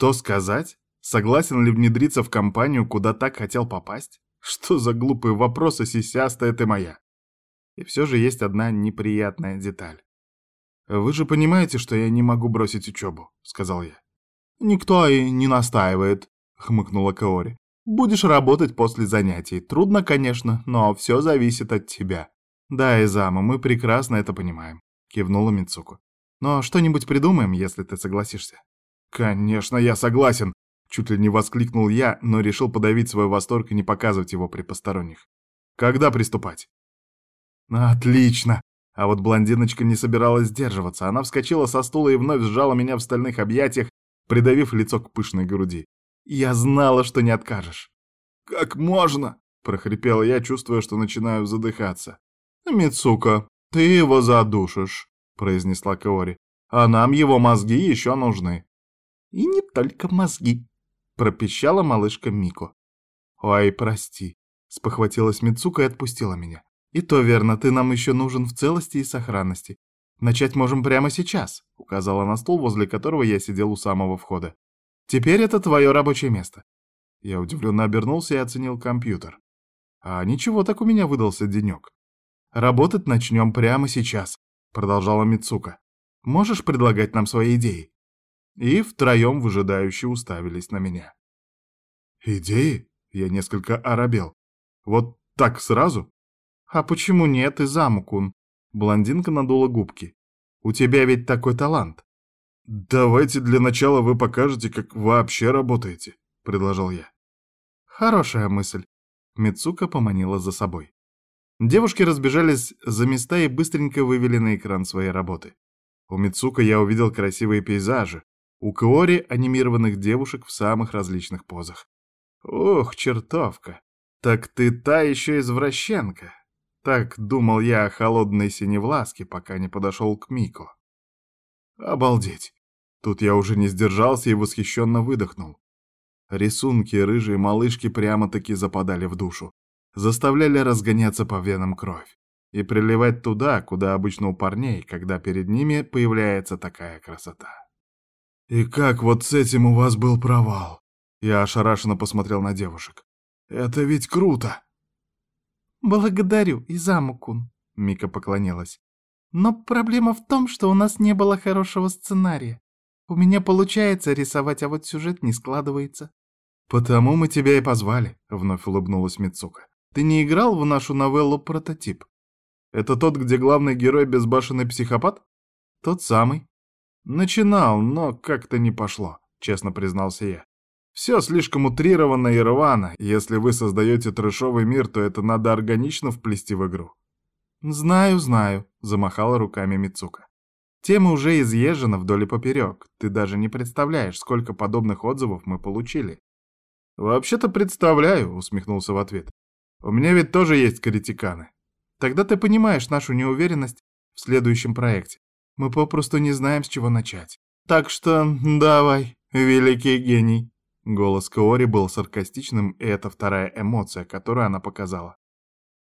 Что сказать? Согласен ли внедриться в компанию, куда так хотел попасть? Что за глупые вопросы, сисястая ты моя? И все же есть одна неприятная деталь. «Вы же понимаете, что я не могу бросить учебу», — сказал я. «Никто и не настаивает», — хмыкнула Каори. «Будешь работать после занятий. Трудно, конечно, но все зависит от тебя». «Да, Изама, мы прекрасно это понимаем», — кивнула Мицуку. «Но что-нибудь придумаем, если ты согласишься». «Конечно, я согласен!» Чуть ли не воскликнул я, но решил подавить свой восторг и не показывать его при посторонних. «Когда приступать?» «Отлично!» А вот блондиночка не собиралась сдерживаться. Она вскочила со стула и вновь сжала меня в стальных объятиях, придавив лицо к пышной груди. «Я знала, что не откажешь!» «Как можно?» — прохрипела я, чувствуя, что начинаю задыхаться. «Мицука, ты его задушишь», — произнесла Каори. «А нам его мозги еще нужны». «И не только мозги», — пропищала малышка Мико. «Ой, прости», — спохватилась Мицука и отпустила меня. «И то верно, ты нам еще нужен в целости и сохранности. Начать можем прямо сейчас», — указала на стул, возле которого я сидел у самого входа. «Теперь это твое рабочее место». Я удивленно обернулся и оценил компьютер. А ничего, так у меня выдался денек. «Работать начнем прямо сейчас», — продолжала Мицука. «Можешь предлагать нам свои идеи?» И втроем выжидающе уставились на меня. «Идеи?» — я несколько оробел. «Вот так сразу?» «А почему нет, и замукун?» Блондинка надула губки. «У тебя ведь такой талант». «Давайте для начала вы покажете, как вообще работаете», — предложил я. «Хорошая мысль», — Мицука поманила за собой. Девушки разбежались за места и быстренько вывели на экран свои работы. У Мицука я увидел красивые пейзажи, у Каори анимированных девушек в самых различных позах. Ох, чертовка! Так ты та еще извращенка! Так думал я о холодной синевласке, пока не подошел к Мико. Обалдеть! Тут я уже не сдержался и восхищенно выдохнул. Рисунки рыжей малышки прямо-таки западали в душу, заставляли разгоняться по венам кровь и приливать туда, куда обычно у парней, когда перед ними появляется такая красота. «И как вот с этим у вас был провал?» Я ошарашенно посмотрел на девушек. «Это ведь круто!» «Благодарю, Изаму-кун», — Мика поклонилась. «Но проблема в том, что у нас не было хорошего сценария. У меня получается рисовать, а вот сюжет не складывается». «Потому мы тебя и позвали», — вновь улыбнулась Мицука. «Ты не играл в нашу новеллу «Прототип»?» «Это тот, где главный герой безбашенный психопат?» «Тот самый», Начинал, но как-то не пошло, честно признался я. Все слишком утрировано и рвано. Если вы создаете трэшовый мир, то это надо органично вплести в игру. «Знаю, знаю», — замахала руками Мицука. «Тема уже изъезжена вдоль и поперек. Ты даже не представляешь, сколько подобных отзывов мы получили». «Вообще-то представляю», — усмехнулся в ответ. «У меня ведь тоже есть критиканы. Тогда ты понимаешь нашу неуверенность в следующем проекте. Мы попросту не знаем, с чего начать. Так что давай, великий гений. Голос Каори был саркастичным, и это вторая эмоция, которую она показала.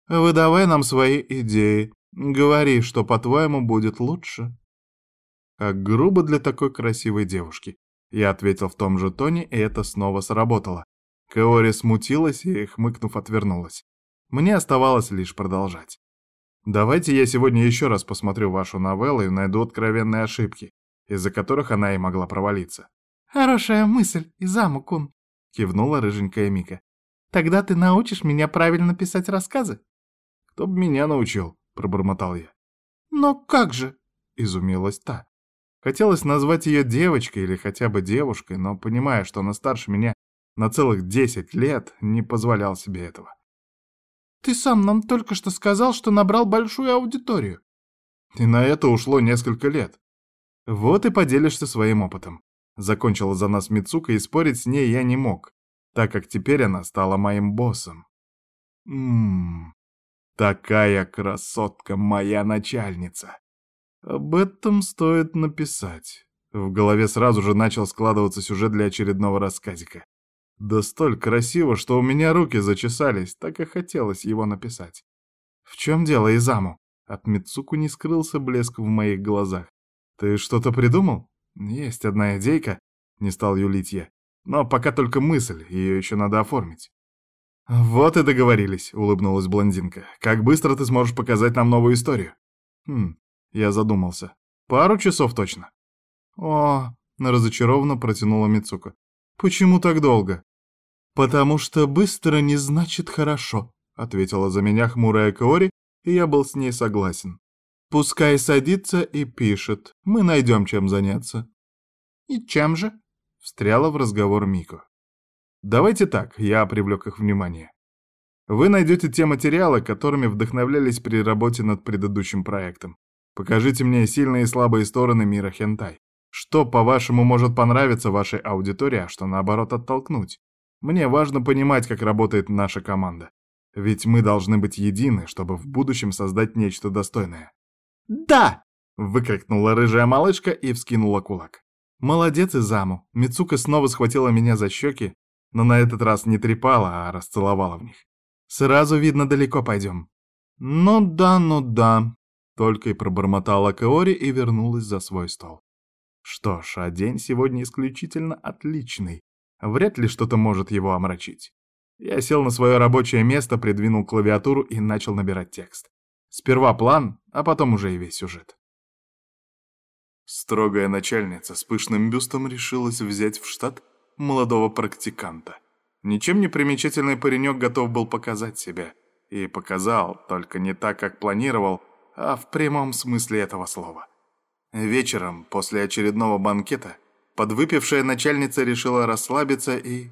Выдавай нам свои идеи. Говори, что, по-твоему, будет лучше. Как грубо для такой красивой девушки. Я ответил в том же тоне, и это снова сработало. Каори смутилась и, хмыкнув, отвернулась. Мне оставалось лишь продолжать. Давайте я сегодня еще раз посмотрю вашу новеллу и найду откровенные ошибки, из-за которых она и могла провалиться. Хорошая мысль, Изаму-кун, кивнула рыженькая Мика. Тогда ты научишь меня правильно писать рассказы? Кто бы меня научил, пробормотал я. Но как же? Изумилась та. Хотелось назвать ее девочкой или хотя бы девушкой, но, понимая, что она старше меня на целых десять лет, не позволял себе этого. Ты сам нам только что сказал, что набрал большую аудиторию. И на это ушло несколько лет. Вот и поделишься своим опытом. Закончила за нас Мицука, и спорить с ней я не мог, так как теперь она стала моим боссом. Ммм, такая красотка моя начальница. Об этом стоит написать. В голове сразу же начал складываться сюжет для очередного рассказика. Да столь красиво, что у меня руки зачесались, так и хотелось его написать. «В чем дело, Изаму?» От Мицуку не скрылся блеск в моих глазах. «Ты что-то придумал?» «Есть одна идейка. не стал юлить я. Но пока только мысль, ее еще надо оформить. «Вот и договорились», — улыбнулась блондинка. «Как быстро ты сможешь показать нам новую историю?» «Хм...» — я задумался. «Пару часов точно». «О...» — разочарованно протянула Мицука. «Почему так долго?» «Потому что быстро не значит хорошо», — ответила за меня хмурая Каори, и я был с ней согласен. «Пускай садится и пишет. Мы найдем чем заняться». «И чем же?» — встряла в разговор Мико. Давайте так, я привлек их внимание. Вы найдете те материалы, которыми вдохновлялись при работе над предыдущим проектом. Покажите мне сильные и слабые стороны мира хентай. Что, по-вашему, может понравиться вашей аудитории, а что, наоборот, оттолкнуть? Мне важно понимать, как работает наша команда. Ведь мы должны быть едины, чтобы в будущем создать нечто достойное. «Да!» — выкрикнула рыжая малышка и вскинула кулак. «Молодец, Изаму!» Мицука снова схватила меня за щеки, но на этот раз не трепала, а расцеловала в них. «Сразу видно, далеко пойдем». «Ну да, ну да», — только и пробормотала Каори и вернулась за свой стол. Что ж, а день сегодня исключительно отличный. Вряд ли что-то может его омрачить. Я сел на свое рабочее место, придвинул клавиатуру и начал набирать текст. Сперва план, а потом уже и весь сюжет. Строгая начальница с пышным бюстом решилась взять в штат молодого практиканта. Ничем не примечательный паренек готов был показать себя. И показал, только не так, как планировал, а в прямом смысле этого слова. Вечером, после очередного банкета, подвыпившая начальница решила расслабиться и